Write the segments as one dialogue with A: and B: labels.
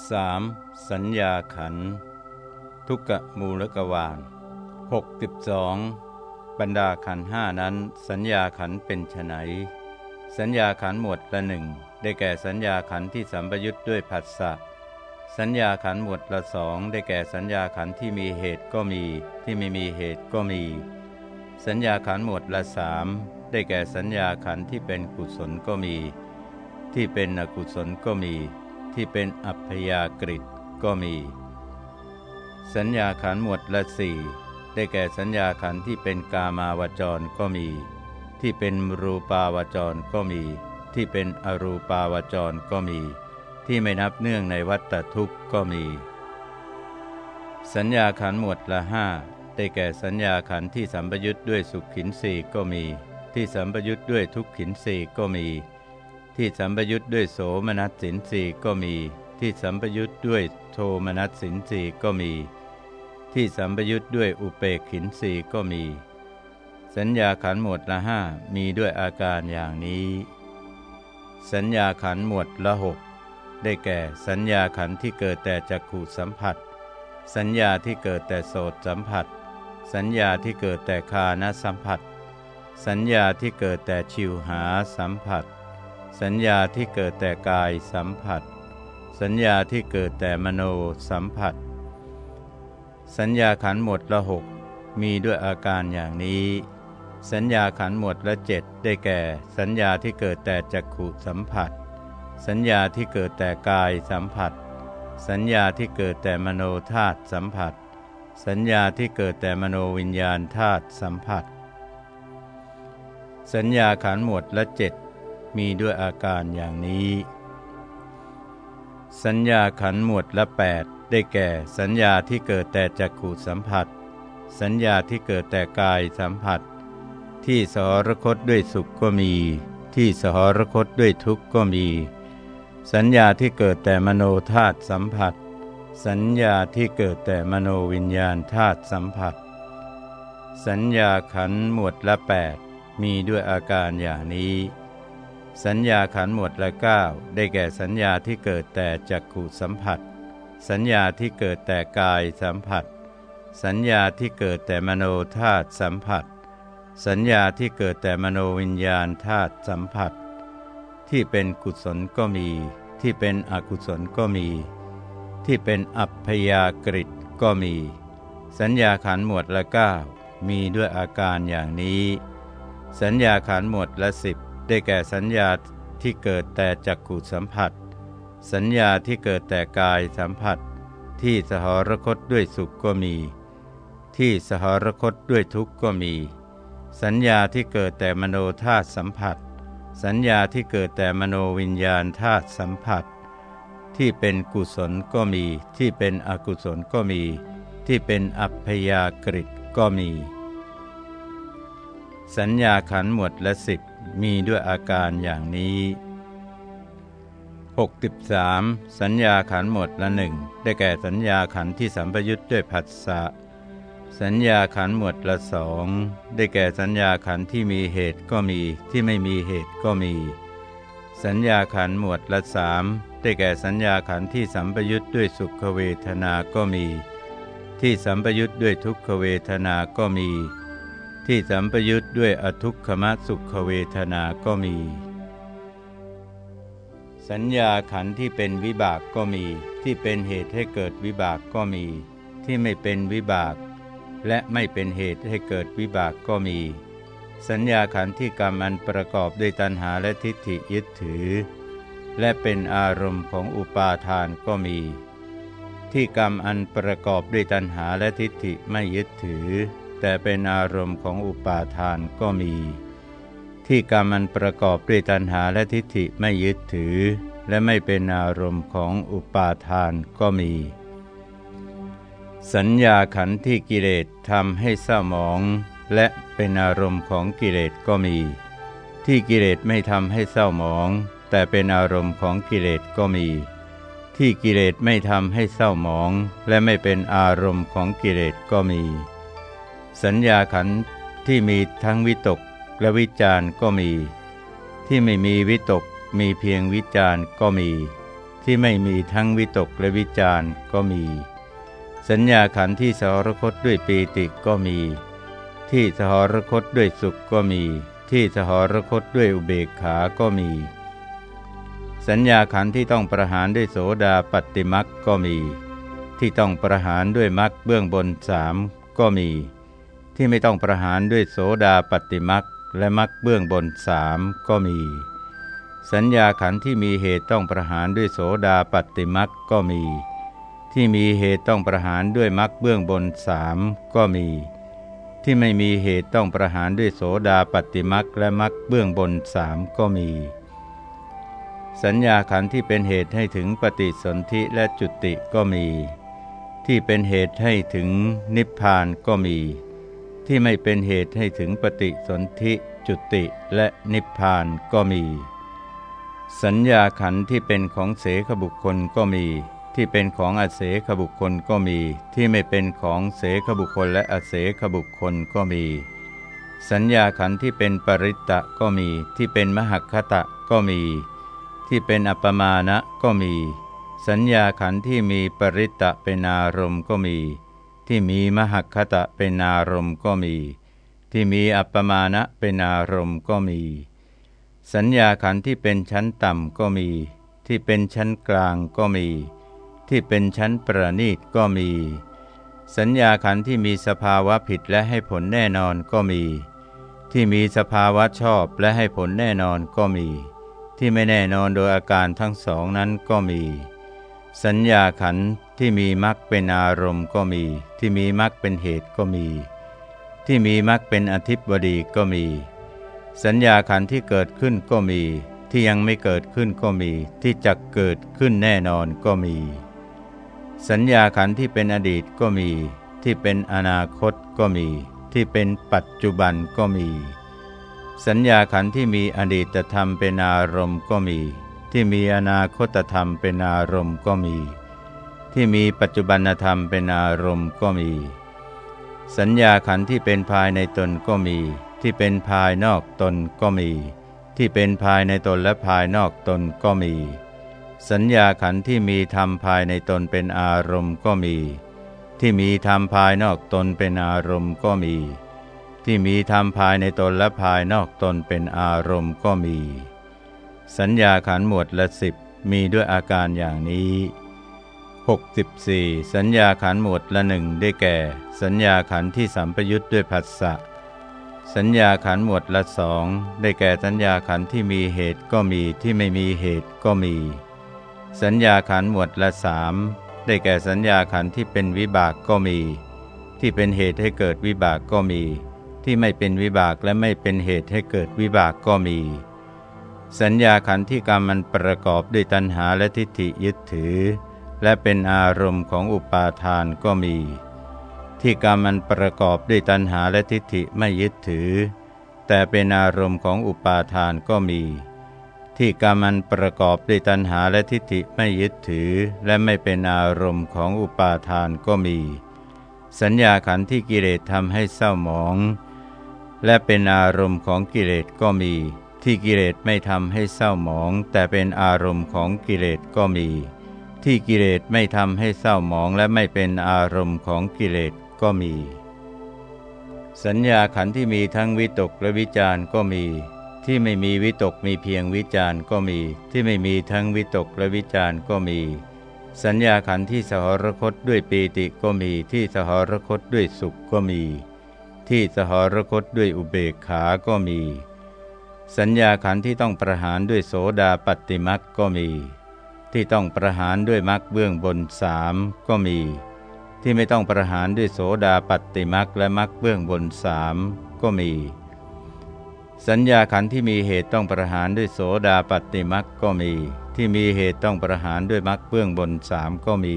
A: 3. สัญญาขัน ทุกกะมูลกวาล62 บรรดาขันห้านั้น สัญญาขันเป็นไฉนสัญญาขันหมวดละหนึ่งได้แก่สัญญาขันที่สัมปยุทธ์ด้วยผัสสะสัญญาขันหมวดละสองได้แก่สัญญาขันที่มีเหตุก็มี ที่ไม่มีเหตุก็มี สัญญาขันหมวดละสามได้แก่สัญญาขันที่เป็นกุศลก็มี ที่เป็นอกุศลก็มี ที่เป็นอัพยากฤิก็มี สัญญาขันหมวดละสี่ได้แก่สัญญาขันที่เป็นกามาวจรก็มี ที่เป็นรูปาวจรก็มี ที่เป็นอรูปาวจรก็มี ที่ไม่นับเนื่องในวัฏทุกข์ก็มี สัญญาขันหมวดละห้าได้แก่สัญญาขันที่สัมปยุทธ์ด้วยสุขขินสีก็มี ที่สัมปยุทธ์ด้วยทุกขินสีก็มี ที่สัมปยุทธ์ด้วยโสมนัสสินสีก็มี ที่สัมปยุทธ์ด้วยโทมนัสสินสีก็มี ที่สัมปยุทธ์ด้วยอุเปกขินสีก็มี สัญญาขันหมวดละห้ามีด้วยอาการอย่างนี้ สัญญาขันหมวดละหกได้แก่สัญญาขันที่เกิดแต่จักขูสัมผัส สัญญาที่เกิดแต่โสตสัมผัส สัญญาที่เกิดแต่คานสัมผัส สัญญาที่เกิดแต่ชิวหาสัมผัส สัญญาที่เกิดแต่กายสัมผัส สัญญาที่เกิดแต่มโนสัมผัส สัญญาขันหมดละหกมีด้วยอาการอย่างนี้ สัญญาขันหมดละเจ็ดได้แก่ สัญญาที่เกิดแต่จักขุสัมผัส สัญญาที่เกิดแต่กายสัมผัส สัญญาที่เกิดแต่มโนธาตุสัมผัส สัญญาที่เกิดแต่มโนวิญญาณธาตุสัมผัส สัญญาขันหมดละเจ็ด มีด้วยอาการอย่างนี้ สัญญาขันหมวดละ 8 ได้แก่ สัญญาที่เกิดแต่จักขูสัมผัส สัญญาที่เกิดแต่กายสัมผัส ที่สหรคตด้วยสุขก็มี ที่สหรคตด้วยทุกข์ก็มี สัญญาที่เกิดแต่มโนธาตุสัมผัส สัญญาที่เกิดแต่มโนวิญญาณธาตุสัมผัส สัญญาขันหมวดละ 8 มีด้วยอาการอย่างนี้ สัญญาขันหมวดละเก้าได้แก่สัญญาที่เกิดแต่จักขุสัมผัส สัญญาที่เกิดแต่กายสัมผัส สัญญาที่เกิดแต่มโนธาตุสัมผัส สัญญาที่เกิดแต่มโนวิญญาณธาตุสัมผัส ที่เป็นกุศลก็มี ที่เป็นอกุศลก็มี ที่เป็นอัพยากฤิก็มี สัญญาขันหมวดละเก้ามีด้วยอาการอย่างนี้ สัญญาขันหมวดละสิบ ได้แก่สัญญาที่เกิดแต่จักขุสัมผัส สัญญาที่เกิดแต่กายสัมผัส ที่สหรคตด้วยสุขก็มี ที่สหรคตด้วยทุกข์ก็มี สัญญาที่เกิดแต่มโนธาตุสัมผัส สัญญาที่เกิดแต่มโนวิญญาณธาตุสัมผัส ที่เป็นกุศลก็มี ที่เป็นอกุศลก็มี ที่เป็นอัพยากฤิก็มี สัญญาขันหมวดละสิบ มีด้วยอาการอย่างนี้ 63. สัญญาขันหมดละหนึ่งได้แก่สัญญาขันที่สัมปยุทธ์ด้วยผัสสะสัญญาขันหมดละสองได้แก่สัญญาขันที่มีเหตุก็มีที่ไม่มีเหตุก็มี สัญญาขันหมวดละสามได้แก่สัญญาขันที่สัมปยุทธ์ด้วยสุขเวทนาก็มี ที่สัมปยุทธ์ด้วยทุกขเวทนาก็มี ที่สัมปยุทธ์ด้วยอทุกขมสุขเวทนาก็มี สัญญาขันที่เป็นวิบากก็มี ที่เป็นเหตุให้เกิดวิบากก็มี ที่ไม่เป็นวิบาก และไม่เป็นเหตุให้เกิดวิบากก็มี สัญญาขันที่กรรมอันประกอบด้วยตัณหาและทิฏฐิยึดถือ และเป็นอารมณ์ของอุปาทานก็มี ที่กรรมอันประกอบด้วยตัณหาและทิฏฐิไม่ยึดถือ แต่เป็นอารมณ์ของอุปาทานก็มี ที่กรรมมันประกอบด้วยตัณหาและทิฏฐิไม่ยึดถือ และไม่เป็นอารมณ์ของอุปาทานก็มี สัญญาขันธ์ที่กิเลสทำให้เศร้าหมอง และเป็นอารมณ์ของกิเลสก็มี ที่กิเลสไม่ทำให้เศร้าหมอง แต่เป็นอารมณ์ของกิเลสก็มีที่กิเลสไม่ทำให้เศร้าหมอง และไม่เป็นอารมณ์ของกิเลสก็มี สัญญาขันที่มีทั้งวิตกและวิจารก็มี ที่ไม่มีวิตกมีเพียงวิจารก็มี ที่ไม่มีทั้งวิตกและวิจารก็มี สัญญาขันธ์ที่สหรคตด้วยปีติก็มี ที่สหรคตด้วยสุขก็มี ที่สหรคตด้วยอุเบกขาก็มี สัญญาขันธ์ที่ต้องประหารด้วยโสดาปฏิมักก็มี ที่ต้องประหารด้วยมักเบื้องบนสามก็มี ที่ไม่ต้องประหารด้วยโสดาปฏิมักและมักเบื้องบนสามก็มี สัญญาขันที่มีเหตุต้องประหารด้วยโสดาปฏิมักก็มี ที่มีเหตุต้องประหารด้วยมักเบื้องบนสามก็มี ที่ไม่มีเหตุต้องประหารด้วยโสดาปฏิมักและมักเบื้องบนสามก็มี สัญญาขันที่เป็นเหตุให้ถึงปฏิสนธิและจุติก็มี ที่เป็นเหตุให้ถึงนิพพานก็มี ที่ไม่เป็นเหตุให้ถึงปฏิสนธิจุติและนิพพานก็มี สัญญาขันธ์ที่เป็นของเสขบุคคลก็มี ที่เป็นของอเสขบุคคลก็มี ที่ไม่เป็นของเสขบุคคลและอเสขบุคคลก็มี สัญญาขันธ์ที่เป็นปริตตะก็มี ที่เป็นมหคตะก็มี ที่เป็นอัปมาณะก็มี สัญญาขันธ์ที่มีปริตตะเป็นอารมณ์ก็มี ที่มีมหคตะเป็นอารมณ์ก็มี ที่มีอัปมาณะเป็นอารมณ์ก็มี สัญญาขันธ์ที่เป็นชั้นต่ำก็มี ที่เป็นชั้นกลางก็มี ที่เป็นชั้นประณีตก็มี สัญญาขันธ์ที่มีสภาวะผิดและให้ผลแน่นอนก็มี ที่มีสภาวะชอบและให้ผลแน่นอนก็มี ที่ไม่แน่นอนโดยอาการทั้งสองนั้นก็มี สัญญาขันธ์ ที่มีมรรคเป็นอารมณ์ก็มี ที่มีมรรคเป็นเหตุก็มี ที่มีมรรคเป็นอธิบดีก็มี สัญญาขันธ์ที่เกิดขึ้นก็มี ที่ยังไม่เกิดขึ้นก็มี ที่จะเกิดขึ้นแน่นอนก็มี สัญญาขันธ์ที่เป็นอดีตก็มี ที่เป็นอนาคตก็มี ที่เป็นปัจจุบันก็มี สัญญาขันธ์ที่มีอดีตธรรมเป็นอารมณ์ก็มี ที่มีอนาคตธรรมเป็นอารมณ์ก็มี ที่มีปัจจุบันธรรมเป็นอารมณ์ก็มี สัญญาขันธ์ที่เป็นภายในตนก็มี ที่เป็นภายนอกตนก็มี ที่เป็นภายในตนและภายนอกตนก็มี สัญญาขันธ์ที่มีธรรมภายในตนเป็นอารมณ์ก็มี ที่มีธรรมภายนอกตนเป็นอารมณ์ก็มี ที่มีธรรมภายในตนและภายนอกตนเป็นอารมณ์ก็มี สัญญาขันธ์หมวดละสิบมีด้วยอาการอย่างนี้ 64 สัญญาขันหมวดละหนึ่งได้แก่ สัญญาขันที่สัมปยุทธ์ด้วยผัสสะสัญญาขันหมวดละสองได้แก่สัญญาขันที่มีเหตุก็มีที่ไม่มีเหตุก็มี สัญญาขันหมวดละสามได้แก่สัญญาขันที่เป็นวิบากก็มี ที่เป็นเหตุให้เกิดวิบากก็มี ที่ไม่เป็นวิบากและไม่เป็นเหตุให้เกิดวิบากก็มี สัญญาขันที่กรรมมันประกอบด้วยตัณหาและทิฏฐิยึดถือ และเป็นอารมณ์ของอุปาทานก็มี ที่กรรมมันประกอบด้วยตัณหาและทิฏฐิไม่ยึดถือ แต่เป็นอารมณ์ของอุปาทานก็มี ที่กรรมมันประกอบด้วยตัณหาและทิฏฐิไม่ยึดถือ และไม่เป็นอารมณ์ของอุปาทานก็มี สัญญาขันธ์ที่กิเลสทำให้เศร้าหมอง และเป็นอารมณ์ของกิเลสก็มี ที่กิเลสไม่ทำให้เศร้าหมอง แต่เป็นอารมณ์ของกิเลสก็มี ที่กิเลสไม่ทำให้เศร้าหมองและไม่เป็นอารมณ์ของกิเลสก็มี สัญญาขันธ์ที่มีทั้งวิตกและวิจารก็มี ที่ไม่มีวิตกมีเพียงวิจารก็มี ที่ไม่มีทั้งวิตกและวิจารก็มี สัญญาขันธ์ที่สหรคตด้วยปีติก็มี ที่สหรคตด้วยสุขก็มี ที่สหรคตด้วยอุเบกขาก็มี สัญญาขันธ์ที่ต้องประหารด้วยโสดาปฏิมักก็มี ที่ต้องประหารด้วยมักเบื้องบนสามก็มี ที่ไม่ต้องประหารด้วยโสดาปัตติมักและมักเบื้องบนสามก็มี สัญญาขันธ์ที่มีเหตุต้องประหารด้วยโสดาปัตติมักก็มี ที่มีเหตุต้องประหารด้วยมักเบื้องบนสามก็มี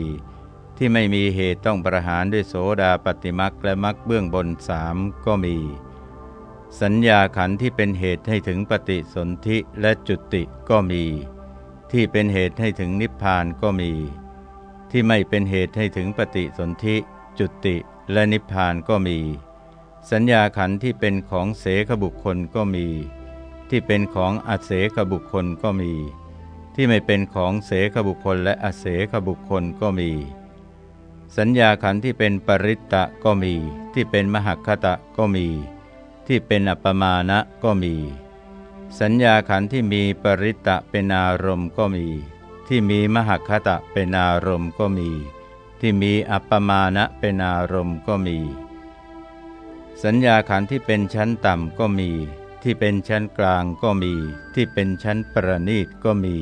A: ที่ไม่มีเหตุต้องประหารด้วยโสดาปฏิมักและมักเบื้องบนสามก็มี สัญญาขันธ์ที่เป็นเหตุให้ถึงปฏิสนธิและจุติก็มี ที่เป็นเหตุให้ถึงนิพพานก็มี ที่ไม่เป็นเหตุให้ถึงปฏิสนธิ จุติและนิพพานก็มี สัญญาขันธ์ที่เป็นของเสขบุคคลก็มี ที่เป็นของอเสขบุคคลก็มี ที่ไม่เป็นของเสขบุคคลและอเสขบุคคลก็มี สัญญาขันธ์ที่เป็นปริตตะก็มี ที่เป็นมหคตะก็มี ที่เป็นอัปมาณะก็มี สัญญาขันธ์ที่มีปริตะเป็นอารมณ์ก็มี ที่มีมหคตะเป็นอารมณ์ก็มี ที่มีอัปมาณะเป็นอารมณ์ก็มี สัญญาขันธ์ที่เป็นชั้นต่ำก็มี ที่เป็นชั้นกลางก็มี ที่เป็นชั้นประณีตก็มี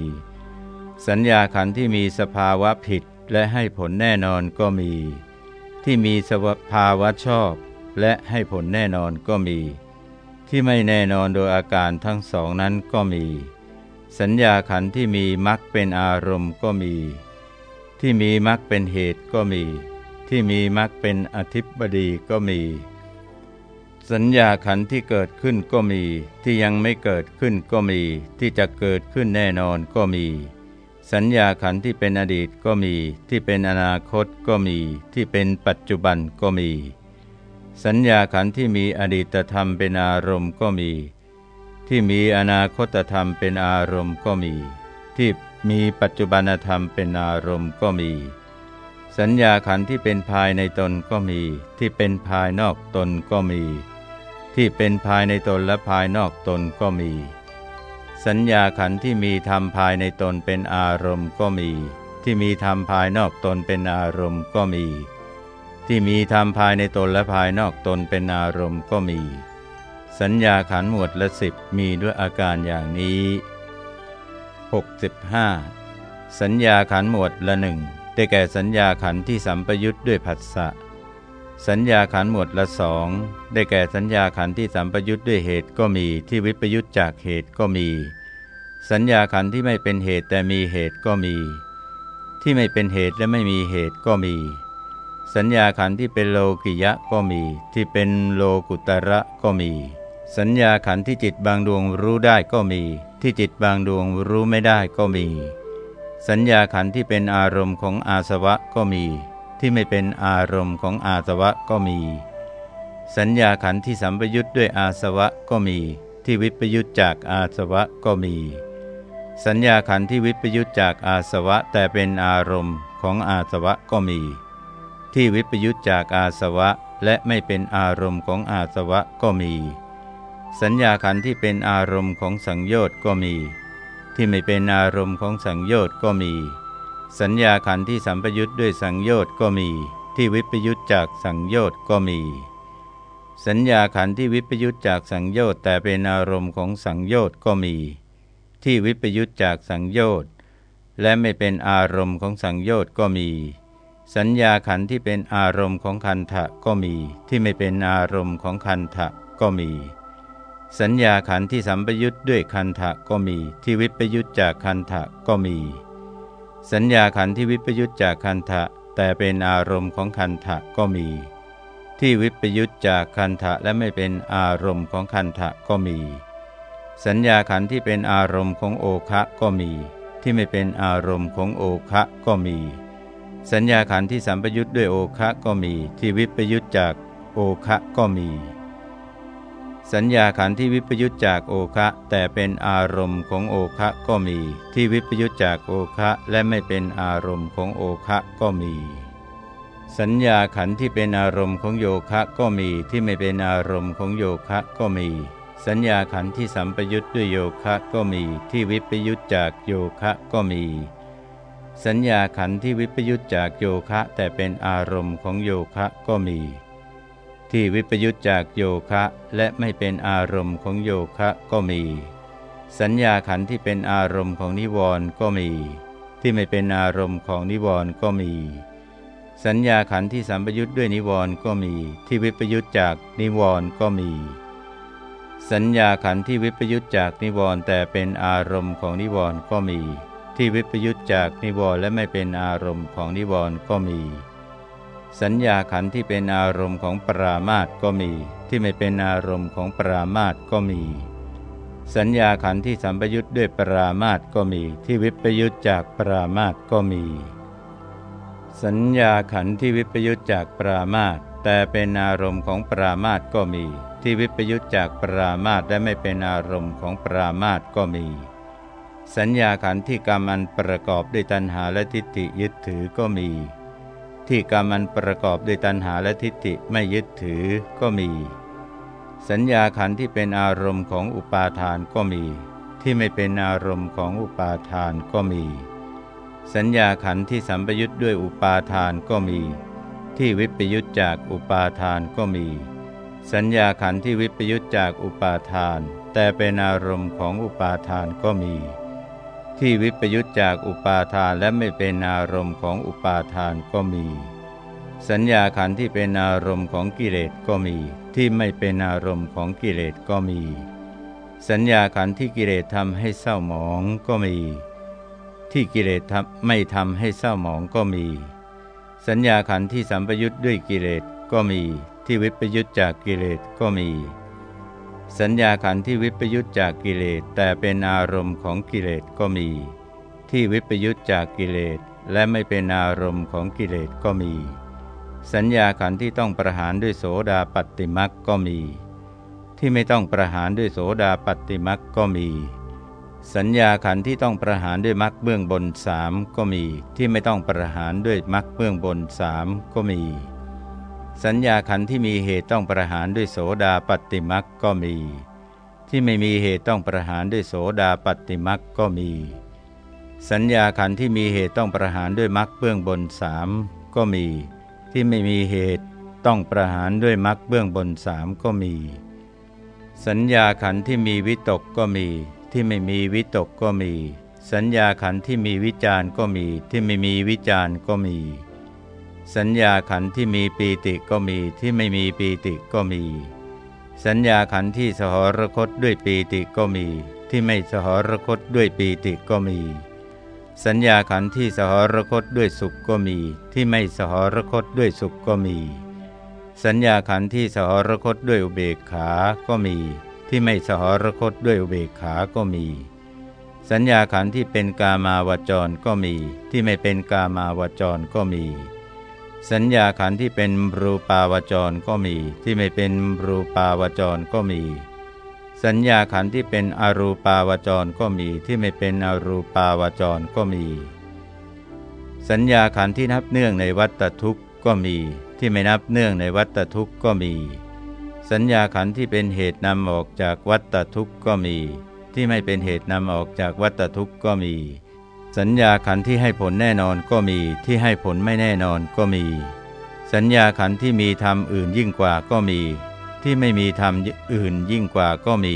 A: สัญญาขันธ์ที่มีสภาวะผิดและให้ผลแน่นอนก็มี ที่มีสภาวะชอบ และให้ผลแน่นอนก็มี ที่ไม่แน่นอนโดยอาการทั้งสองนั้นก็มี สัญญาขันที่มีมรรคเป็นอารมณ์ก็มี ที่มีมรรคเป็นเหตุก็มี ที่มีมรรคเป็นอธิบดีก็มี สัญญาขันที่เกิดขึ้นก็มี ที่ยังไม่เกิดขึ้นก็มี ที่จะเกิดขึ้นแน่นอนก็มี สัญญาขันที่เป็นอดีตก็มี ที่เป็นอนาคตก็มี ที่เป็นปัจจุบันก็มี สัญญาขันธ์ที่มีอดีตธรรมเป็นอารมณ์ก็มี ที่มีอนาคตธรรมเป็นอารมณ์ก็มี ที่มีปัจจุบันธรรมเป็นอารมณ์ก็มี สัญญาขันธ์ที่เป็นภายในตนก็มี ที่เป็นภายนอกตนก็มี ที่เป็นภายในตนและภายนอกตนก็มี สัญญาขันธ์ที่มีธรรมภายในตนเป็นอารมณ์ก็มี ที่มีธรรมภายนอกตนเป็นอารมณ์ก็มี ที่มีธรรมภายในตนและภายนอกตนเป็นอารมณ์ก็มี สัญญาขันหมวดละสิบมีด้วยอาการอย่างนี้ 65. สัญญาขันหมวดละหนึ่งได้แก่สัญญาขันที่สัมปยุทธ์ด้วยผัสสะสัญญาขันหมวดละสองได้แก่สัญญาขันที่สัมปยุทธ์ด้วยเหตุก็มีที่วิปยุทธจากเหตุก็มี สัญญาขันที่ไม่เป็นเหตุแต่มีเหตุก็มี ที่ไม่เป็นเหตุและไม่มีเหตุก็มี สัญญาขันธ์ที่เป็นโลกิยะก็มี ที่เป็นโลกุตระก็มี สัญญาขันธ์ที่จิตบางดวงรู้ได้ก็มี ที่จิตบางดวงรู้ไม่ได้ก็มี สัญญาขันธ์ที่เป็นอารมณ์ของอาสวะก็มี ที่ไม่เป็นอารมณ์ของอาสวะก็มี สัญญาขันธ์ที่สัมปยุทธ์ด้วยอาสวะก็มี ที่วิปยุทธจากอาสวะก็มี สัญญาขันธ์ที่วิปยุทธจากอาสวะแต่เป็นอารมณ์ของอาสวะก็มี ที่วิปยุทธจากอาสวะและไม่เป็นอารมณ์ของอาสวะก็มี สัญญาขันธ์ที่เป็นอารมณ์ของสังโยชน์ก็มี ที่ไม่เป็นอารมณ์ของสังโยชน์ก็มี สัญญาขันธ์ที่สัมปยุทธ์ด้วยสังโยชน์ก็มี ที่วิปยุทธจากสังโยชน์ก็มี สัญญาขันธ์ที่วิปยุทธจากสังโยชน์แต่เป็นอารมณ์ของสังโยชน์ก็มี ที่วิปยุทธจากสังโยชน์และไม่เป็นอารมณ์ของสังโยชน์ก็มี สัญญาขันธ์ที่เป็นอารมณ์ของคันทะก็มี ที่ไม่เป็นอารมณ์ของคันทะก็มี สัญญาขันธ์ที่สัมปยุทธ์ด้วยคันทะก็มี ที่วิปยุทธจากคันทะก็มี สัญญาขันธ์ที่วิปยุตจากคันทะแต่เป็นอารมณ์ของคันทะก็มี ที่วิปยุตจากคันทะและไม่เป็นอารมณ์ของคันทะก็มี สัญญาขันธ์ที่เป็นอารมณ์ของโอคะก็มี ที่ไม่เป็นอารมณ์ของโอคะก็มี สัญญาขันธ์ที่สัมปยุตด้วยโอคะก็มี ที่วิปยุตจากโอคะก็มี สัญญาขันธ์ที่วิปยุตจากโอคะ แต่เป็นอารมณ์ของโอคะก็มี ที่วิปยุตจากโอคะและไม่เป็นอารมณ์ของโอคะก็มี สัญญาขันธ์ที่เป็นอารมณ์ของโยคะก็มี ที่ไม่เป็นอารมณ์ของโยคะก็มี สัญญาขันธ์ที่สัมปยุตด้วยโยคะก็มี ที่วิปยุตจากโยคะก็มี สัญญาขันธ์ที่วิปยุตจากโยคะแต่เป็นอารมณ์ของโยคะก็มี ที่วิปยุตจากโยคะและไม่เป็นอารมณ์ของโยคะก็มี สัญญาขันธ์ที่เป็นอารมณ์ของนิวรณ์ก็มี ที่ไม่เป็นอารมณ์ของนิวรณ์ก็มี สัญญาขันธ์ที่สัมปยุตด้วยนิวรณ์ก็มี ที่วิปยุตจากนิวรณ์ก็มี สัญญาขันธ์ที่วิปยุตจากนิวรณ์แต่เป็นอารมณ์ของนิวรณ์ก็มี ที่วิปยุตจากนิวรณ์และไม่เป็นอารมณ์ของนิวรณ์ก็มี สัญญาขันธ์ที่เป็นอารมณ์ของปรามาตก็มี ที่ไม่เป็นอารมณ์ของปรามาตก็มี สัญญาขันธ์ที่สัมปยุทธ์ด้วยปรามาตก็มี ที่วิปยุทธจากปรามาตก็มี สัญญาขันธ์ที่วิปยุทธจากปรามาตแต่เป็นอารมณ์ของปรามาตก็มี ที่วิปยุทธจากปรามาตและไม่เป็นอารมณ์ของปรามาตก็มี สัญญาขันธ์ที่กรรมอันประกอบด้วยตัณหาและทิฏฐิยึดถือก็มี ที่กรรมอันประกอบด้วยตัณหาและทิฏฐิไม่ยึดถือก็มี สัญญาขันธ์ที่เป็นอารมณ์ของอุปาทานก็มี ที่ไม่เป็นอารมณ์ของอุปาทานก็มี สัญญาขันธ์ที่สัมปยุทธ์ด้วยอุปาทานก็มี ที่วิปยุทธจากอุปาทานก็มี สัญญาขันธ์ที่วิปยุทธจากอุปาทาน แต่เป็นอารมณ์ของอุปาทานก็มี ที่วิปยุตจากอุปาทานและไม่เป็นอารมณ์ของอุปาทานก็มี สัญญาขันธ์ที่เป็นอารมณ์ของกิเลสก็มี ที่ไม่เป็นอารมณ์ของกิเลสก็มี สัญญาขันธ์ที่กิเลสทำให้เศร้าหมองก็มี ที่กิเลสทำไม่ทำให้เศร้าหมองก็มี สัญญาขันธ์ที่สัมปยุตด้วยกิเลสก็มี ที่วิปยุตจากกิเลสก็มี สัญญาขันธ์ที่วิปยุตจากกิเลสแต่เป็นอารมณ์ของกิเลสก็มี ที่วิปยุตจากกิเลสและไม่เป็นอารมณ์ของกิเลสก็มี สัญญาขันธ์ที่ต้องประหารด้วยโสดาปัตติมักก็มี ที่ไม่ต้องประหารด้วยโสดาปัตติมักก็มี สัญญาขันธ์ที่ต้องประหารด้วยมักเบื้องบนสามก็มี ที่ไม่ต้องประหารด้วยมักเบื้องบนสามก็มี สัญญาขันธ์ที่มีเหตุต้องประหารด้วยโสดาปฏิมักก็มี ที่ไม่มีเหตุต้องประหารด้วยโสดาปฏิมักก็มี สัญญาขันธ์ที่มีเหตุต้องประหารด้วยมักเบื้องบนสามก็มี ที่ไม่มีเหตุต้องประหารด้วยมักเบื้องบนสามก็มี สัญญาขันธ์ที่มีวิตกก็มี ที่ไม่มีวิตกก็มี สัญญาขันธ์ที่มีวิจารก็มี ที่ไม่มีวิจารก็มี สัญญาขันธ์ที่มีปีติก็มีที่ไม่มีปีติก็มี สัญญาขันธ์ที่สหรคตด้วยปีติก็มี ที่ไม่สหรคตด้วยปีติก็มี สัญญาขันธ์ที่สหรคตด้วยสุขก็มี ที่ไม่สหรคตด้วยสุขก็มี สัญญาขันธ์ที่สหรคตด้วยอุเบกขาก็มี ที่ไม่สหรคตด้วยอุเบกขาก็มี สัญญาขันธ์ที่เป็นกามาวจรก็มี ที่ไม่เป็นกามาวจรก็มี สัญญาขันธ์ที่เป็นรูปาวจรก็มี ที่ไม่เป็นรูปาวจรก็มี สัญญาขันธ์ที่เป็นอรูปาวจรก็มี ที่ไม่เป็นอรูปาวจรก็มี สัญญาขันธ์ที่นับเนื่องในวัตทุกข์ก็มี ที่ไม่นับเนื่องในวัตทุกข์ก็มี สัญญาขันธ์ที่เป็นเหตุนำออกจากวัตทุกข์ก็มี ที่ไม่เป็นเหตุนำออกจากวัตทุกข์ก็มี สัญญาขันที่ให้ผลแน่นอนก็มีที่ให้ผลไม่แน่นอนก็มี สัญญาขันที่มีธรรมอื่นยิ่งกว่าก็มี ที่ไม่มีธรรมอื่นยิ่งกว่าก็มี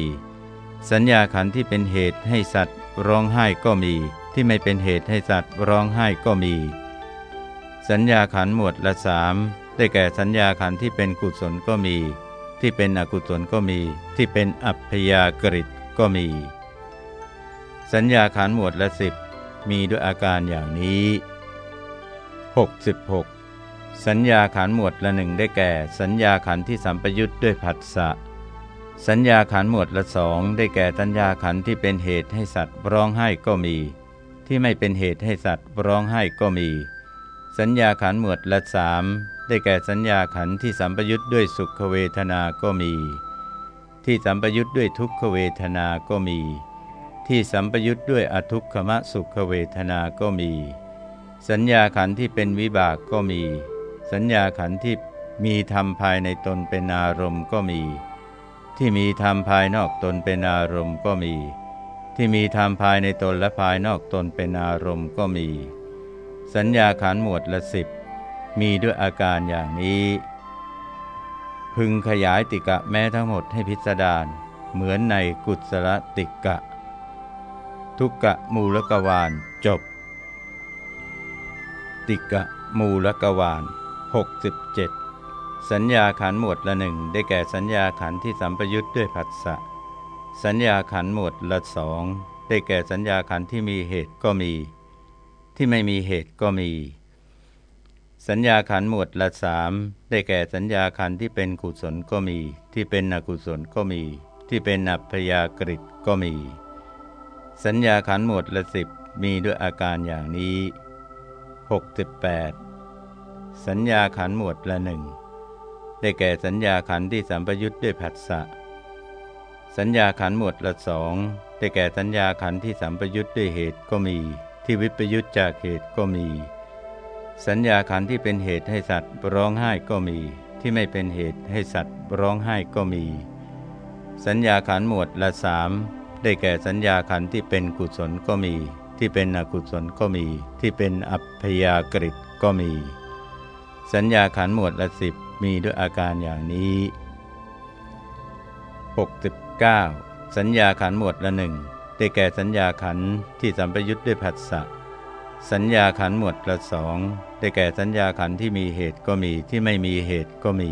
A: สัญญาขันที่เป็นเหตุให้สัตว์ร้องไห้ก็มี ที่ไม่เป็นเหตุให้สัตว์ร้องไห้ก็มี สัญญาขันหมวดละสามได้แก่สัญญาขันที่เป็นกุศลก็มี ที่เป็นอกุศลก็มี ที่เป็นอัพยากฤิตก็มี สัญญาขันหมวดละสิบ มีด้วยอาการอย่างนี้ 66 สัญญาขันหมวดละหนึ่งได้แก่ สัญญาขันที่สัมปยุทธ์ด้วยผัสสะสัญญาขันหมวดละสองได้แก่สัญญาขันที่เป็นเหตุให้สัตว์ร้องไห้ก็มี ที่ไม่เป็นเหตุให้สัตว์ร้องไห้ก็มี สัญญาขันหมวดละสามได้แก่สัญญาขันที่สัมปยุทธ์ด้วยสุขเวทนาก็มี ที่สัมปยุทธ์ด้วยทุกขเวทนาก็มี ที่สัมปยุทธ์ด้วยอทุกขมสุขเวทนาก็มี สัญญาขันธ์ที่เป็นวิบากก็มี สัญญาขันธ์ที่มีธรรมภายในตนเป็นอารมณ์ก็มี ที่มีธรรมภายนอกตนเป็นอารมณ์ก็มี ที่มีธรรมภายในตนและภายนอกตนเป็นอารมณ์ก็มี สัญญาขันธ์หมวดละสิบมีด้วยอาการอย่างนี้ พึงขยายติกะแม้ทั้งหมดให้พิสดารเหมือนในกุศลติกะ ทุกกะมูลกวานจบ ติกะมูลกวาน67 สัญญาขันหมวดละหนึ่งได้แก่สัญญาขันที่สัมปยุทธ์ด้วยผัสสะสัญญาขันหมวดละสองได้แก่สัญญาขันที่มีเหตุก็มี ที่ไม่มีเหตุก็มี สัญญาขันหมวดละสามได้แก่สัญญาขันที่เป็นกุศลก็มี ที่เป็นอกุศลก็มี ที่เป็นอัพยากฤิก็มี สัญญาขันหมวดละสิบมีด้วยอาการอย่างนี้ 68 สัญญาขันหมวดละหนึ่งได้แก่สัญญาขันที่สัมปยุทธ์ด้วยผัสสะ สัญญาขันหมวดละสองได้แก่สัญญาขันที่สัมปยุทธ์ด้วยเหตุก็มี ที่วิปยุทธจากเหตุก็มี สัญญาขันที่เป็นเหตุให้สัตว์ร้องไห้ก็มี ที่ไม่เป็นเหตุให้สัตว์ร้องไห้ก็มี สัญญาขันหมวดละสาม ได้แก่สัญญาขันที่เป็นกุศลก็มี ที่เป็นอกุศลก็มี ที่เป็นอัพยากฤิก็มี สัญญาขันหมวดละสิบมีด้วยอาการอย่างนี้ 69 สัญญาขันหมวดละหนึ่งได้แก่สัญญาขันที่สัมปยุทธ์ด้วยผัสสะสัญญาขันหมวดละสองได้แก่สัญญาขันที่มีเหตุก็มีที่ไม่มีเหตุก็มี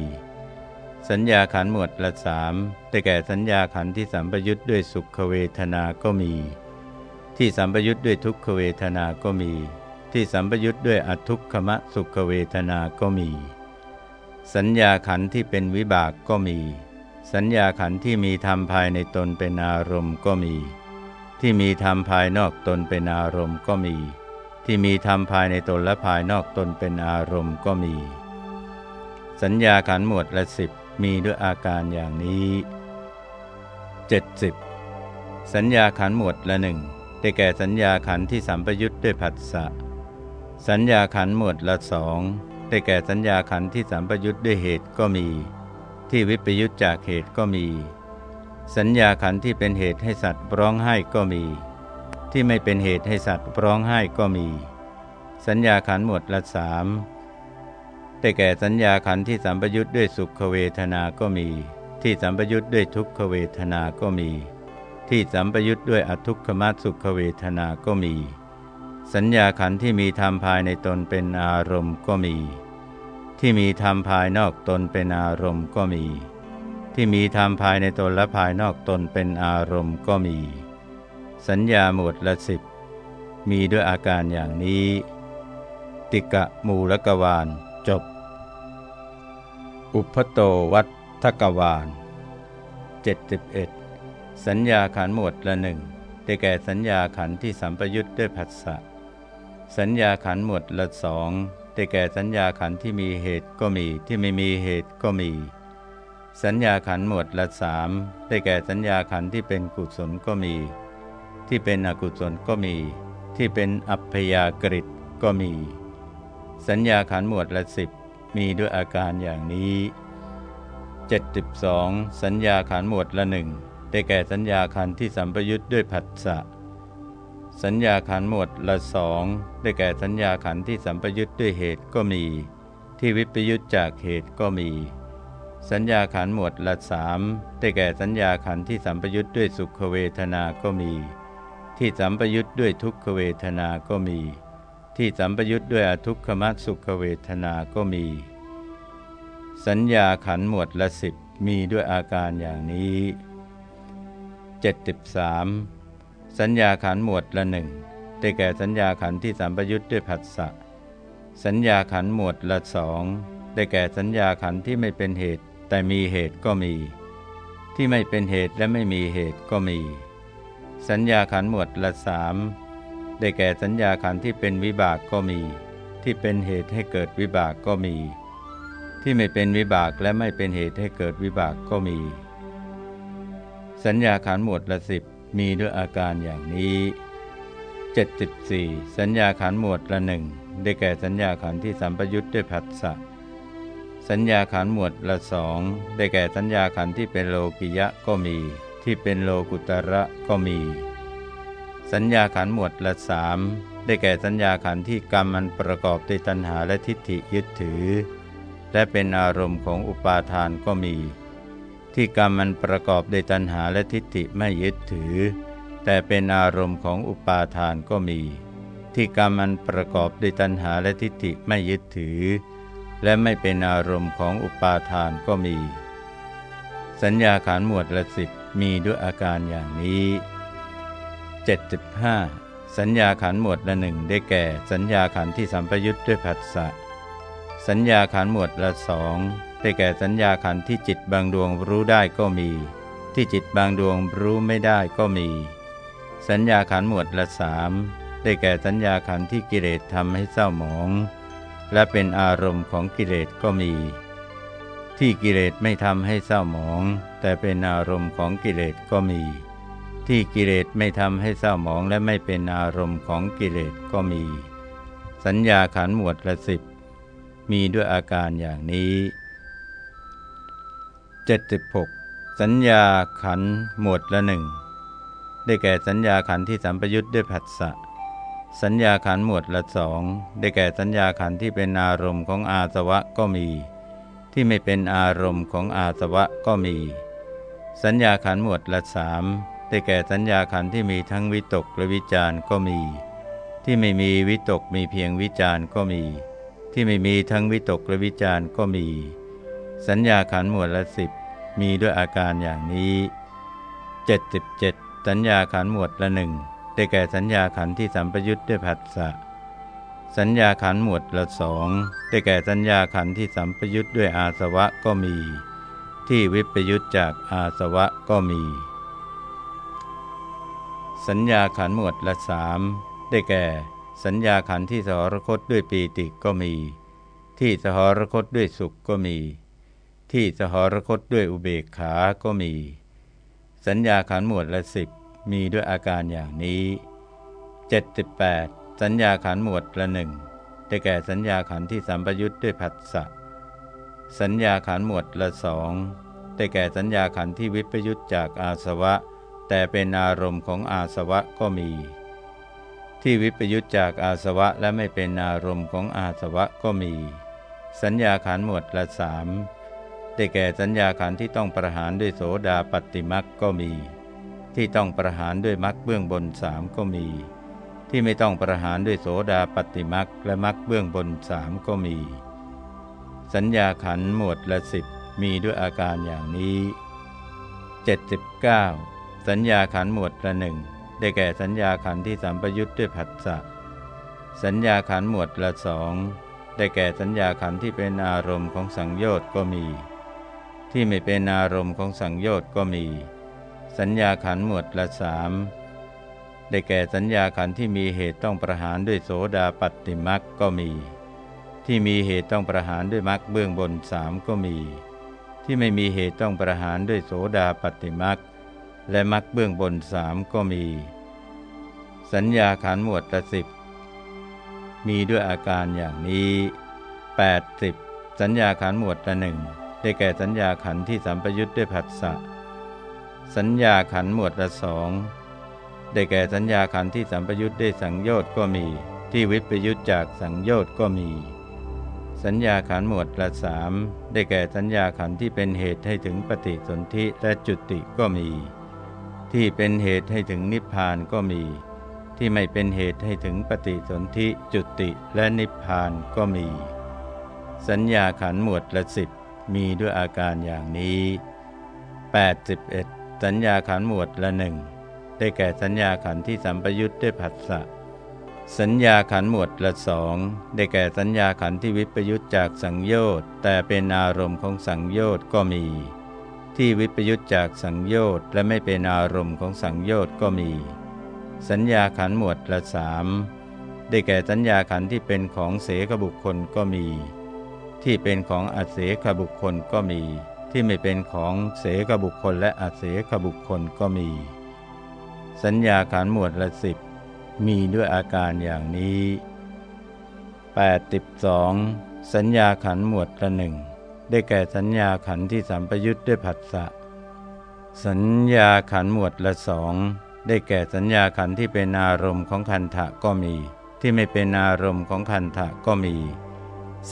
A: สัญญาขันหมวดละสามได้แก่สัญญาขันที่สัมปยุทธ์ด้วยสุขเวทนาก็มี ที่สัมปยุทธ์ด้วยทุกขเวทนาก็มี ที่สัมปยุทธ์ด้วยอทุกขมะสุขเวทนาก็มี สัญญาขันที่เป็นวิบากก็มี สัญญาขันที่มีธรรมภายในตนเป็นอารมณ์ก็มี ที่มีธรรมภายนอกตนเป็นอารมณ์ก็มี ที่มีธรรมภายในตนและภายนอกตนเป็นอารมณ์ก็มี สัญญาขันหมวดละสิบ มีด้วยอาการอย่างนี้ 70. สัญญาขันหมวดละหนึ่งได้แก่สัญญาขันที่สัมปยุทธ์ด้วยผัสสะ สัญญาขันหมวดละสองได้แก่สัญญาขันที่สัมปยุทธ์ด้วยเหตุก็มี ที่วิปยุทธจากเหตุก็มี สัญญาขันที่เป็นเหตุให้สัตว์ร้องไห้ก็มี ที่ไม่เป็นเหตุให้สัตว์ร้องไห้ก็มี สัญญาขันหมวดละสาม ได้แก่สัญญาขันธ์ที่สัมปยุทธ์ด้วยสุขเวทนาก็มี ที่สัมปยุทธ์ด้วยทุกขเวทนาก็มี ที่สัมปยุทธ์ด้วยอทุกขมัสุขเวทนาก็มี สัญญาขันธ์ที่มีธรรมภายในตนเป็นอารมณ์ก็มี ที่มีธรรมภายนอกตนเป็นอารมณ์ก็มี ที่มีธรรมภายในตนและภายนอกตนเป็นอารมณ์ก็มี สัญญาหมวดละสิบมีด้วยอาการอย่างนี้ ติกะมูลกวาล อุพโตวัตทกวาล71 สัญญาขันหมวดละหนึ่งได้แก่สัญญาขันที่สัมปยุทธ์ด้วยผัสสะ สัญญาขันหมวดละสองได้แก่สัญญาขันที่มีเหตุก็มีที่ไม่มีเหตุก็มี สัญญาขันหมวดละสามได้แก่สัญญาขันที่เป็นกุศลก็มี ที่เป็นอกุศลก็มี ที่เป็นอัพยากฤิตก็มี สัญญาขันหมวดละสิบ มีด้วยอาการอย่างนี้ 72 สัญญาขันหมวดละหนึ่งได้แก่สัญญาขันที่สัมปยุทธ์ด้วยผัสสะสัญญาขันหมวดละสองได้แก่สัญญาขันที่สัมปยุทธ์ด้วยเหตุก็มี ที่วิปยุทธ์จากเหตุก็มี สัญญาขันหมวดละสามได้แก่สัญญาขันที่สัมปยุทธ์ด้วยสุขเวทนาก็มี ที่สัมปยุทธ์ด้วยทุกขเวทนาก็มี ที่สัมปยุทธ์ด้วยอทุกขมัสุขเวทนาก็มี สัญญาขันหมวดละสิบมีด้วยอาการอย่างนี้ 73 สัญญาขันหมวดละหนึ่งได้แก่สัญญาขันที่สัมปยุทธ์ด้วยผัสสะสัญญาขันหมวดละสองได้แก่สัญญาขันที่ไม่เป็นเหตุ แต่มีเหตุก็มี ที่ไม่เป็นเหตุและไม่มีเหตุก็มี สัญญาขันหมวดละสาม ได้แก่สัญญาขันที่เป็นวิบากก็มี ที่เป็นเหตุให้เกิดวิบากก็มี ที่ไม่เป็นวิบากและไม่เป็นเหตุให้เกิดวิบากก็มี สัญญาขันหมวดละสิบมีด้วยอาการอย่างนี้ 74 สัญญาขันหมวดละหนึ่งได้แก่สัญญาขันที่สัมปยุทธ์ด้วยผัสสะสัญญาขันหมวดละสองได้แก่สัญญาขันที่เป็นโลกิยะก็มี ที่เป็นโลกุตระก็มี สัญญาขันหมวดละสามได้แก่สัญญาขันที่กรรมมันประกอบด้วยตัณหาและทิฏฐิยึดถือ และเป็นอารมณ์ของอุปาทานก็มี ที่กรรมมันประกอบด้วยตัณหาและทิฏฐิไม่ยึดถือ แต่เป็นอารมณ์ของอุปาทานก็มี ที่กรรมมันประกอบด้วยตัณหาและทิฏฐิไม่ยึดถือ และไม่เป็นอารมณ์ของอุปาทานก็มี สัญญาขันหมวดละสิบมีด้วยอาการอย่างนี้ 75 สัญญาขันหมวดละหนึ่งได้แก่ สัญญาขันที่สัมปยุทธ์ด้วยผัสสะ สัญญาขันหมวดละสองได้แก่สัญญาขันที่จิตบางดวงรู้ได้ก็มี ที่จิตบางดวงรู้ไม่ได้ก็มี สัญญาขันหมวดละสามได้แก่สัญญาขันที่กิเลสทำให้เศร้าหมอง และเป็นอารมณ์ของกิเลสก็มี ที่กิเลสไม่ทำให้เศร้าหมอง แต่เป็นอารมณ์ของกิเลสก็มี ที่กิเลสไม่ทำให้เศร้าหมองและไม่เป็นอารมณ์ของกิเลสก็มี สัญญาขันหมวดละสิบมีด้วยอาการอย่างนี้ 76. สัญญาขันหมวดละหนึ่งได้แก่สัญญาขันที่สัมปยุทธ์ด้วยผัสสะสัญญาขันหมวดละสองได้แก่สัญญาขันที่เป็นอารมณ์ของอาสวะก็มี ที่ไม่เป็นอารมณ์ของอาสวะก็มี สัญญาขันหมวดละสาม ได้แก่สัญญาขันที่มีทั้งวิตกและวิจารก็มี ที่ไม่มีวิตกมีเพียงวิจารก็มี ที่ไม่มีทั้งวิตกและวิจารก็มี สัญญาขันหมวดละสิบมีด้วยอาการอย่างนี้ 77 สัญญาขันหมวดละหนึ่งได้แก่สัญญาขันที่สัมปยุทธ์ด้วยผัสสะสัญญาขันหมวดละสองได้แก่สัญญาขันที่สัมปยุทธ์ด้วยอาสวะก็มี ที่วิปยุทธจากอาสวะก็มี สัญญาขันหมวดละสามได้แก่ สัญญาขันที่สหรคตด้วยปีติก็มี ที่สหรคตด้วยสุขก็มี ที่สหรคตด้วยอุเบกขาก็มี สัญญาขันหมวดละสิบมีด้วยอาการอย่างนี้ 78 สัญญาขันหมวดละหนึ่งได้แก่สัญญาขันที่สัมปยุทธ์ด้วยผัสสะสัญญาขันหมวดละสองได้แก่สัญญาขันที่วิปยุทธจากอาสวะ แต่เป็นอารมณ์ของอาสวะก็มี ที่วิปยุทธจากอาสวะและไม่เป็นอารมณ์ของอาสวะก็มี สัญญาขันหมวดละสามได้แก่สัญญาขันที่ต้องประหารด้วยโสดาปฏิมักก็มี ที่ต้องประหารด้วยมรรคเบื้องบนสามก็มี ที่ไม่ต้องประหารด้วยโสดาปฏิมรรคและมรรคเบื้องบนสามก็มี สัญญาขันหมวดละสิบมีด้วยอาการอย่างนี้ 79 สัญญาขันหมวดละหนึ่งได้แก่สัญญาขันที่สัมปยุทธ์ด้วยผัสสะสัญญาขันหมวดละสองได้แก่สัญญาขันที่เป็นอารมณ์ของสังโยชน์ก็มี ที่ไม่เป็นอารมณ์ของสังโยชน์ก็มี สัญญาขันหมวดละสามได้แก่สัญญาขันที่มีเหตุต้องประหารด้วยโสดาปัตติมักก็มี ที่มีเหตุต้องประหารด้วยมักเบื้องบนสามก็มี ที่ไม่มีเหตุต้องประหารด้วยโสดาปัตติมัก และมักเบื้องบนสามก็มี สัญญาขันหมวดละสิบมีด้วยอาการอย่างนี้80สัญญาขันหมวดละหนึ่งได้แก่สัญญาขันที่สัมปยุทธ์ด้วยผัสสะสัญญาขันหมวดละสองได้แก่สัญญาขันที่สัมปยุทธ์ได้สังโยชน์ก็มี ที่วิปยุทธจากสังโยชน์ก็มี สัญญาขันหมวดละสามได้แก่สัญญาขันที่เป็นเหตุให้ถึงปฏิสนธิและจุติก็มี ที่เป็นเหตุให้ถึงนิพพานก็มี ที่ไม่เป็นเหตุให้ถึงปฏิสนธิจุติและนิพพานก็มี สัญญาขันหมวดละสิบมีด้วยอาการอย่างนี้ 81 สัญญาขันหมวดละหนึ่งได้แก่สัญญาขันที่สัมปยุทธ์ด้วยผัสสะสัญญาขันหมวดละสองได้แก่สัญญาขันที่วิปยุทธจากสังโยชน์แต่เป็นอารมณ์ของสังโยชน์ก็มี ที่วิปยุทธจากสังโยชน์และไม่เป็นอารมณ์ของสังโยชน์ก็มี สัญญาขันหมวดละสามได้แก่สัญญาขันที่เป็นของเสขบุคคลก็มี ที่เป็นของอเสขบุคคลก็มี ที่ไม่เป็นของเสกบุคคลและอาเสกบุคคลก็มี สัญญาขันหมวดละสิบมีด้วยอาการอย่างนี้82สัญญาขันหมวดละหนึ่ง ได้แก่สัญญาขันที่สัมปยุทธ์ด้วยผัสสะ สัญญาขันหมวดละสองได้แก่สัญญาขันที่เป็นอารมณ์ของคันทะก็มี ที่ไม่เป็นอารมณ์ของคันทะก็มี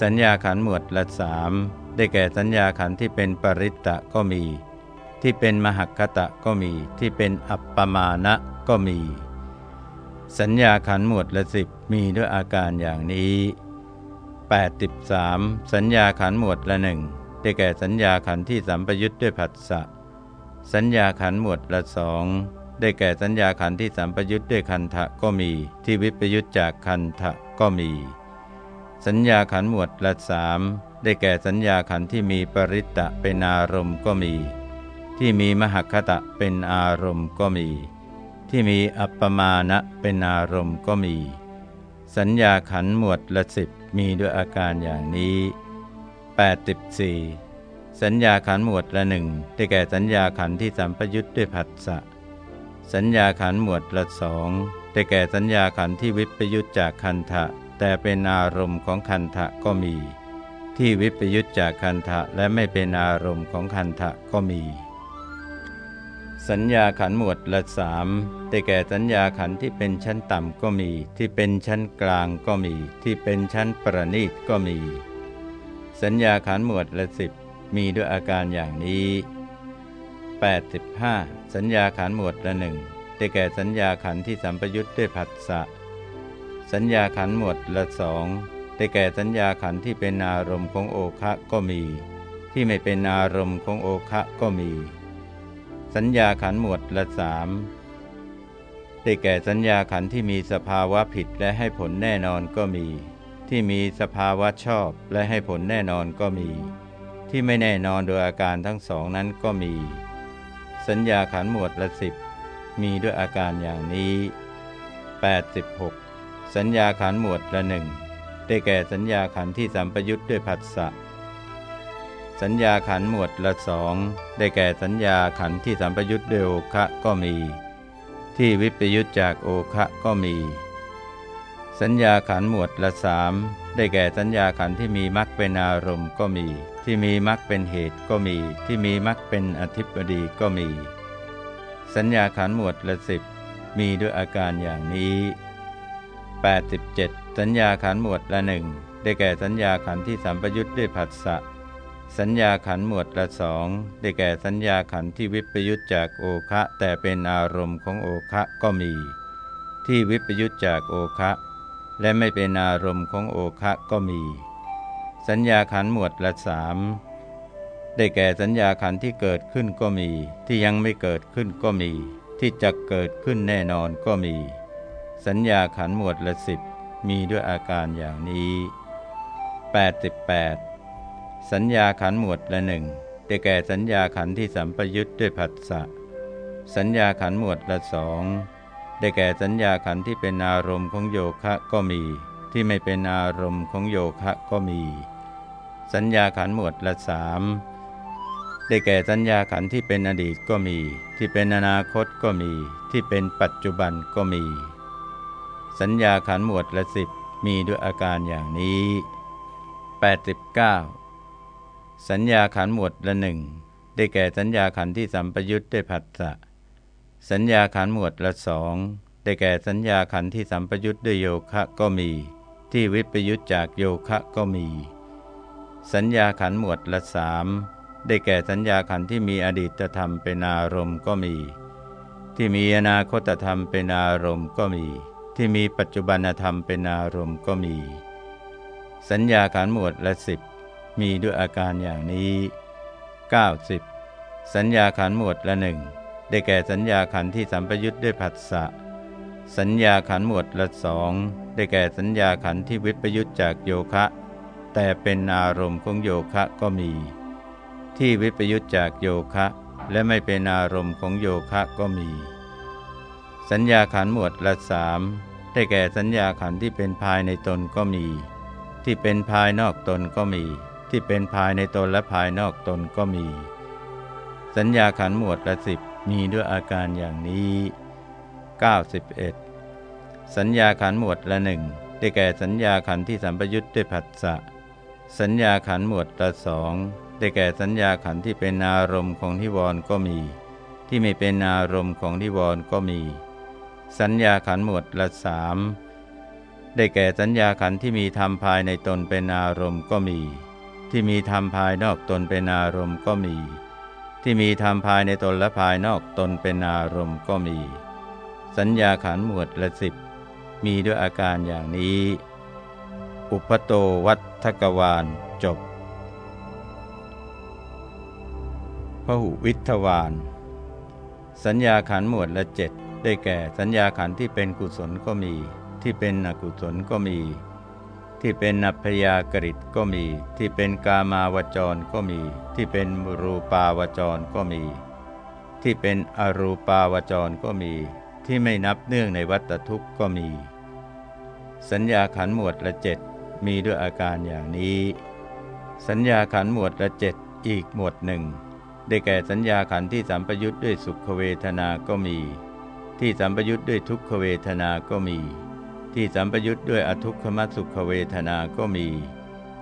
A: สัญญาขันหมวดละสามได้แก่สัญญาขันธ์ที่เป็นปริตตะก็มี ที่เป็นมหคตะก็มี ที่เป็นอัปปมาณะก็มี สัญญาขันธ์หมวดละสิบมีด้วยอาการอย่างนี้ 83 สัญญาขันหมวดละหนึ่งได้แก่สัญญาขันที่สัมปยุทธ์ด้วยผัสสะ สัญญาขันหมวดละสองได้แก่สัญญาขันที่สัมปยุทธ์ด้วยคันทะก็มี ที่วิปยุทธจากคันทะก็มี สัญญาขันหมวดละสามได้แก่สัญญาขันที่มีปริตตะเป็นอารมณ์ก็มี ที่มีมหคตะเป็นอารมณ์ก็มี ที่มีอัปปมาณะเป็นอารมณ์ก็มี สัญญาขันหมวดละสิบ มีด้วยอาการอย่างนี้ 84 สัญญาขันหมวดละหนึ่งได้แก่สัญญาขันที่สัมปยุทธ์ด้วยผัสสะสัญญาขันหมวดละสองได้แก่สัญญาขันที่วิปยุตจากคันทะ แต่เป็นอารมณ์ของคันทะก็มี ที่วิปยุตจากคันทะและไม่เป็นอารมณ์ของคันทะก็มี สัญญาขันหมวดละสามได้แก่สัญญาขันที่เป็นชั้นต่ำก็มี ที่เป็นชั้นกลางก็มี ที่เป็นชั้นประณีตก็มี สัญญาขันหมวดละสิบมีด้วยอาการอย่างนี้ 85 สัญญาขันหมวดละหนึ่งได้แก่สัญญาขันที่สัมปยุทธ์ด้วยผัสสะ สัญญาขันหมวดละสองได้แก่สัญญาขันที่เป็นอารมณ์ของโอคะก็มี ที่ไม่เป็นอารมณ์ของโอคะก็มี สัญญาขันหมวดละสามได้แก่สัญญาขันที่มีสภาวะผิดและให้ผลแน่นอนก็มี ที่มีสภาวะชอบและให้ผลแน่นอนก็มี ที่ไม่แน่นอนโดยอาการทั้งสองนั้นก็มี สัญญาขันหมวดละสิบมีด้วยอาการอย่างนี้ 86 สัญญาขันหมวดละหนึ่งได้แก่สัญญาขันที่สัมปยุทธ์ด้วยผัสสะ สัญญาขันหมวดละสองได้แก่สัญญาขันที่สัมปยุทธ์ด้วยโอคะก็มี ที่วิปยุทธจากโอคะก็มี สัญญาขันหมวดละสามได้แก่สัญญาขันที่มีมรรคเป็นอารมณ์ก็มี ที่มีมรรคเป็นเหตุก็มี ที่มีมรรคเป็นอธิปดีก็มี สัญญาขันหมวดละสิบมีด้วยอาการอย่างนี้ 87 สัญญาขันหมวดละหนึ่งได้แก่สัญญาขันที่สัมปยุทธ์ด้วยผัสสะ สัญญาขันหมวดละสองได้แก่สัญญาขันที่วิปยุทธจากโอคะแต่เป็นอารมณ์ของโอคะก็มี ที่วิปยุทธจากโอคะและไม่เป็นอารมณ์ของโอคะก็มี สัญญาขันหมวดละสามได้แก่สัญญาขันที่เกิดขึ้นก็มี ที่ยังไม่เกิดขึ้นก็มี ที่จะเกิดขึ้นแน่นอนก็มี สัญญาขันหมวดละสิบมีด้วยอาการอย่างนี้ 88 สัญญาขันหมวดละหนึ่งได้แก่สัญญาขันที่สัมปยุทธ์ด้วยผัสสะ สัญญาขันหมวดละสองได้แก่สัญญาขันที่เป็นอารมณ์ของโยคะก็มี ที่ไม่เป็นอารมณ์ของโยคะก็มี สัญญาขันหมวดละสามได้แก่สัญญาขันที่เป็นอดีตก็มี ที่เป็นอนาคตก็มี ที่เป็นปัจจุบันก็มี สัญญาขันหมวดละสิบมีด้วยอาการอย่างนี้ 89 สัญญาขันหมวดละหนึ่งได้แก่สัญญาขันที่สัมปยุทธ์ด้วยผัสสะสัญญาขันหมวดละสองได้แก่สัญญาขันที่สัมปยุทธ์ด้วยโยคะก็มี ที่วิปยุทธจากโยคะก็มี สัญญาขันหมวดละสามได้แก่สัญญาขันที่มีอดีตธรรมเป็นอารมณ์ก็มี ที่มีอนาคตธรรมเป็นอารมณ์ก็มี ที่มีปัจจุบันธรรมเป็นอารมณ์ก็มี สัญญาขันหมวดละสิบ มีด้วยอาการอย่างนี้ 90 สัญญาขันหมวดละหนึ่งได้แก่สัญญาขันที่สัมปยุทธ์ด้วยผัสสะ สัญญาขันหมวดละสองได้แก่สัญญาขันที่วิปยุทธจากโยคะ แต่เป็นอารมณ์ของโยคะก็มี ที่วิปยุตจากโยคะ และไม่เป็นอารมณ์ของโยคะก็มี สัญญาขันหมวดละสามได้แก่สัญญาขันที่เป็นภายในตนก็มี ที่เป็นภายนอกตนก็มี ที่เป็นภายในตนและภายนอกตนก็มี สัญญาขันหมวดละสิบมีด้วยอาการอย่างนี้ 91 สัญญาขันหมวดละหนึ่งได้แก่สัญญาขันที่สัมปยุทธ์ด้วยผัสสะสัญญาขันหมวดละสองได้แก่สัญญาขันที่เป็นอารมณ์ของทิวร์ก็มี ที่ไม่เป็นอารมณ์ของทิวร์ก็มี สัญญาขันหมวดละสามได้แก่สัญญาขันที่มีธรรมภายในตนเป็นอารมณ์ก็มี ที่มีธรรมภายนอกตนเป็นอารมณ์ก็มี ที่มีธรรมภายในตนและภายนอกตนเป็นอารมณ์ก็มี สัญญาขันหมวดละสิบมีด้วยอาการอย่างนี้ อุปโตวัฏกวาลจบพหุวิทวานสัญญาขันหมวดละเจ็ดได้แก่สัญญาขันที่เป็นกุศลก็มี ที่เป็นอกุศลก็มี ที่เป็นนัพยากริตก็มี ที่เป็นกามาวจรก็มี ที่เป็นรูปาวจรก็มี ที่เป็นอรูปาวจรก็มี ที่ไม่นับเนื่องในวัตทุกข์ก็มี สัญญาขันหมวดละเจ็ดมีด้วยอาการอย่างนี้ สัญญาขันหมวดละเจ็ดอีกหมวดหนึ่ง ได้แก่สัญญาขันที่สัมปยุทธ์ด้วยสุขเวทนาก็มี ที่สัมปยุทธ์ด้วยทุกขเวทนาก็มี ที่สัมปยุทธ์ด้วยอทุกขมสุขเวทนาก็มี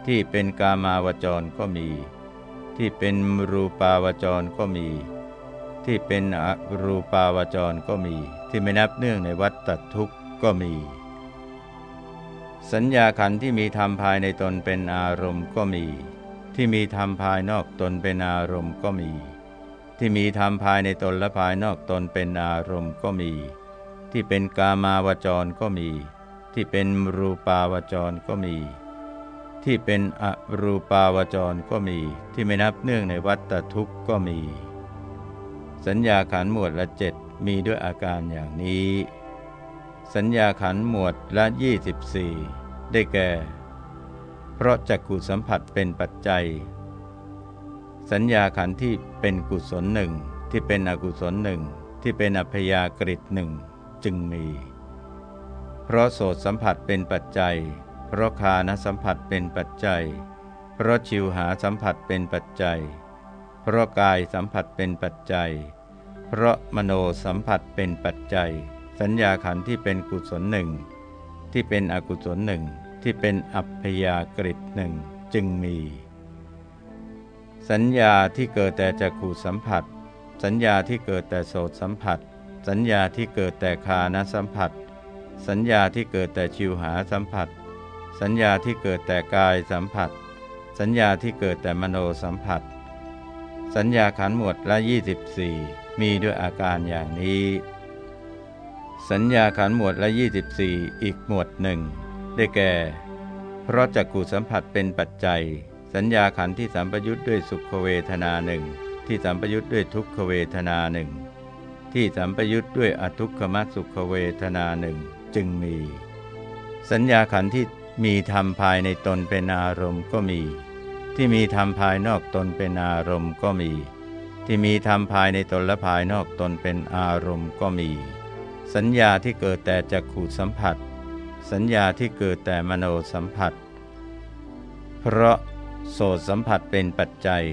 A: ที่เป็นกามาวจรก็มี ที่เป็นรูปาวจรก็มี ที่เป็นอรูปาวจรก็มี ที่ไม่นับเนื่องในวัฏฏทุกข์ก็มี สัญญาขันที่มีธรรมภายในตนเป็นอารมณ์ก็มี ที่มีธรรมภายนอกตนเป็นอารมณ์ก็มี ที่มีธรรมภายในตนและภายนอกตนเป็นอารมณ์ก็มีที่เป็นกามาวจรก็มี ที่เป็นรูปาวจรก็มี ที่เป็นอรูปาวจรก็มี ที่ไม่นับเนื่องในวัฏทุกข์ก็มี สัญญาขันหมวดละเจ็ดมีด้วยอาการอย่างนี้ สัญญาขันหมวดละ 24 ได้แก่ เพราะจักขุสัมผัสเป็นปัจจัย สัญญาขันที่เป็นกุศลหนึ่งที่เป็นอกุศลหนึ่งที่เป็นอัพยากฤิหนึ่งจึงมี เพราะโสตสัมผัสเป็นปัจจัย เพราะคานสัมผัสเป็นปัจจัย เพราะชิวหาสัมผัสเป็นปัจจัย เพราะกายสัมผัสเป็นปัจจัย เพราะมโนสัมผัสเป็นปัจจัย สัญญาขันธ์ที่เป็นกุศลหนึ่งที่เป็นอกุศลหนึ่งที่เป็นอัพยากฤิหนึ่งจึงมี สัญญาที่เกิดแต่จักขูสัมผัส สัญญาที่เกิดแต่โสตสัมผัส สัญญาที่เกิดแต่คานสัมผัส สัญญาที่เกิดแต่ชิวหาสัมผัส สัญญาที่เกิดแต่กายสัมผัส สัญญาที่เกิดแต่มโนสัมผัส สัญญาขันหมวดละ 24 มีด้วยอาการอย่างนี้ สัญญาขันหมวดละ 24 อีกหมวดหนึ่งได้แก่ เพราะจักขู่สัมผัสเป็นปัจจัย สัญญาขันที่สัมปยุทธ์ด้วยสุขเวทนาหนึ่งที่สัมปยุทธ์ด้วยทุกขเวทนาหนึ่งที่สัมปยุทธ์ด้วยอทุกขมสุขเวทนาหนึ่ง จึงมี สัญญาขันธ์ที่มีธรรมภายในตนเป็นอารมณ์ก็มี ที่มีธรรมภายนอกตนเป็นอารมณ์ก็มี ที่มีธรรมภายในตนและภายนอกตนเป็นอารมณ์ก็มี สัญญาที่เกิดแต่จักขูสัมผัส สัญญาที่เกิดแต่มโนสัมผัส เพราะโสตสัมผัสเป็นปัจจัย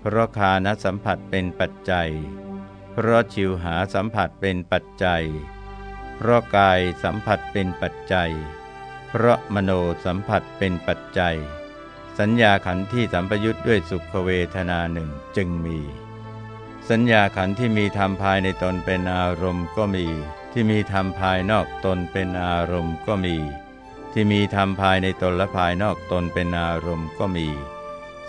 A: เพราะคานสัมผัสเป็นปัจจัย เพราะชิวหาสัมผัสเป็นปัจจัย เพราะกายสัมผัสเป็นปัจจัย เพราะมโนสัมผัสเป็นปัจจัย สัญญาขันธ์ที่สัมปยุทธ์ด้วยสุขเวทนาหนึ่งจึงมี สัญญาขันธ์ที่มีธรรมภายในตนเป็นอารมณ์ก็มี ที่มีธรรมภายนอกตนเป็นอารมณ์ก็มี ที่มีธรรมภายในตนและภายนอกตนเป็นอารมณ์ก็มี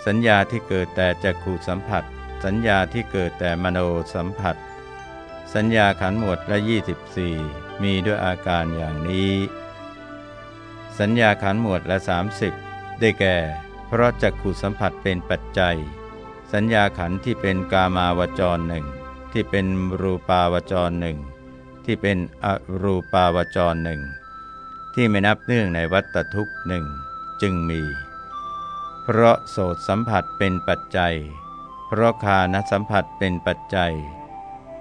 A: สัญญาที่เกิดแต่จักขูสัมผัส สัญญาที่เกิดแต่มโนสัมผัส สัญญาขันหมวดละ24 มีด้วยอาการอย่างนี้ สัญญาขันหมวดละ 30 ได้แก่ เพราะจักขูสัมผัสเป็นปัจจัย สัญญาขันที่เป็นกามาวจรหนึ่งที่เป็นรูปาวจรหนึ่งที่เป็นอรูปาวจรหนึ่งที่ไม่นับเนื่องในวัตทุกหนึ่งจึงมี เพราะโสตสัมผัสเป็นปัจจัย เพราะคานสัมผัสเป็นปัจจัย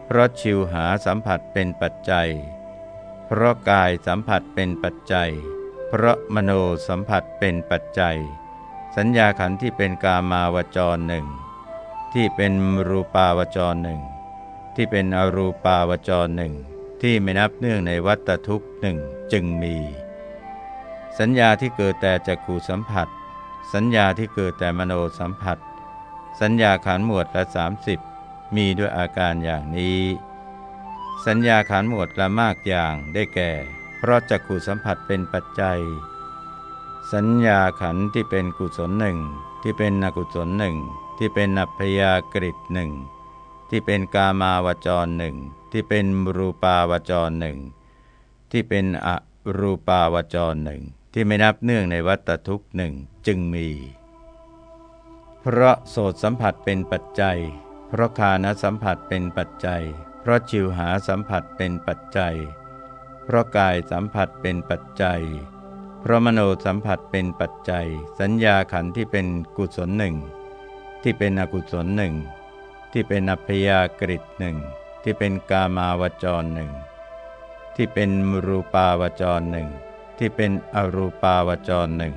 A: เพราะชิวหาสัมผัสเป็นปัจจัย เพราะกายสัมผัสเป็นปัจจัย เพราะมโนสัมผัสเป็นปัจจัย สัญญาขันธ์ที่เป็นกามาวจรหนึ่งที่เป็นรูปาวจรหนึ่งที่เป็นอรูปาวจรหนึ่งที่ไม่นับเนื่องในวัตทุกหนึ่งจึงมี สัญญาที่เกิดแต่จักขูสัมผัส สัญญาที่เกิดแต่มโนสัมผัส สัญญาขันหมวดละ30มี มีด้วยอาการอย่างนี้ สัญญาขันหมวดละมากอย่างได้แก่ เพราะจักขูสัมผัสเป็นปัจจัย สัญญาขันที่เป็นกุศลหนึ่งที่เป็นอกุศลหนึ่งที่เป็นอัพยากฤิหนึ่งที่เป็นกามาวจรหนึ่งที่เป็นรูปาวจรหนึ่งที่เป็นอรูปาวจรหนึ่งที่ไม่นับเนื่องในวัตทุกหนึ่งจึงมี เพราะโสตสัมผัสเป็นปัจจัย เพราะคานสัมผัสเป็นปัจจัย เพราะชิวหาสัมผัสเป็นปัจจัย เพราะกายสัมผัสเป็นปัจจัย เพราะมโนสัมผัสเป็นปัจจัย สัญญาขันธ์ที่เป็นกุศลหนึ่งที่เป็นอกุศลหนึ่งที่เป็นอัพยากฤิหนึ่งที่เป็นกามาวจรหนึ่งที่เป็นมรูปาวจรหนึ่งที่เป็นอรูปาวจรหนึ่ง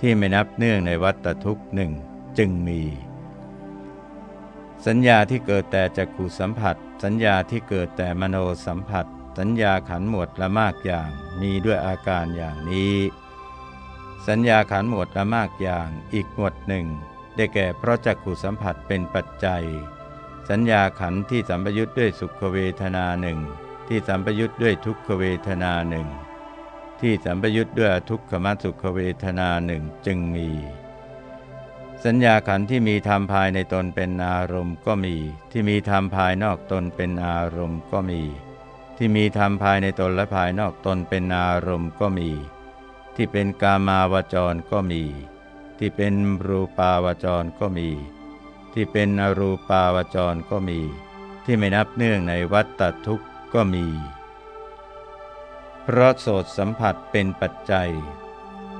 A: ที่ไม่นับเนื่องในวัตทุกหนึ่งจึงมี สัญญาที่เกิดแต่จักขูสัมผัส สัญญาที่เกิดแต่มโนสัมผัส สัญญาขันหมวดละมากอย่างมีด้วยอาการอย่างนี้ สัญญาขันหมวดละมากอย่างอีกหมวดหนึ่ง ได้แก่เพราะจักขุสัมผัสเป็นปัจจัย สัญญาขันที่สัมปยุทธ์ด้วยสุขเวทนาหนึ่งที่สัมปยุทธ์ด้วยทุกขเวทนาหนึ่งที่สัมปยุทธ์ด้วยทุกขมสุขเวทนาหนึ่งจึงมี สัญญาขันธ์ที่มีธรรมภายในตนเป็นอารมณ์ก็มี ที่มีธรรมภายนอกตนเป็นอารมณ์ก็มี ที่มีธรรมภายในตนและภายนอกตนเป็นอารมณ์ก็มี ที่เป็นกามาวจรก็มี ที่เป็นรูปาวจรก็มี ที่เป็นอรูปาวจรก็มี ที่ไม่นับเนื่องในวัฏฏทุกข์ก็มี เพราะโสตสัมผัสเป็นปัจจัย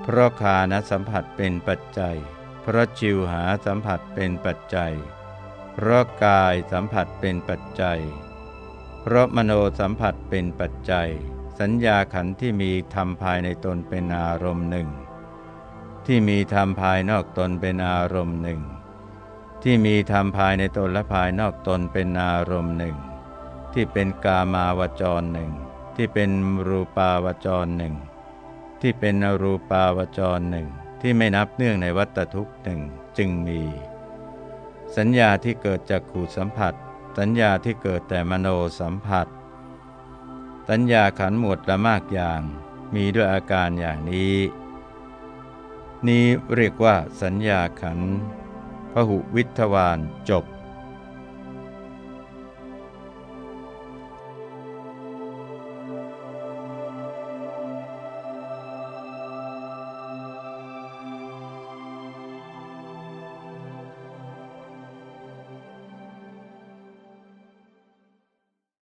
A: เพราะคานสัมผัสเป็นปัจจัย เพราะจิวหาสัมผัสเป็นปัจจัย เพราะกายสัมผัสเป็นปัจจัย เพราะมโนสัมผัสเป็นปัจจัย สัญญาขันธ์ที่มีธรรมภายในตนเป็นอารมณ์หนึ่ง ที่มีธรรมภายนอกตนเป็นอารมณ์หนึ่ง ที่มีธรรมภายในตนและภายนอกตนเป็นอารมณ์หนึ่ง ที่เป็นกามาวจรหนึ่ง ที่เป็นรูปาวจรหนึ่ง ที่เป็นอรูปาวจรหนึ่ง ที่ไม่นับเนื่องในวัตทุกหนึ่งจึงมี สัญญาที่เกิดจากขูดสัมผัส สัญญาที่เกิดแต่มโนสัมผัส สัญญาขันหมวดละมากอย่าง มีด้วยอาการอย่างนี้ นี้เรียกว่าสัญญาขันพหุวิทวานจบ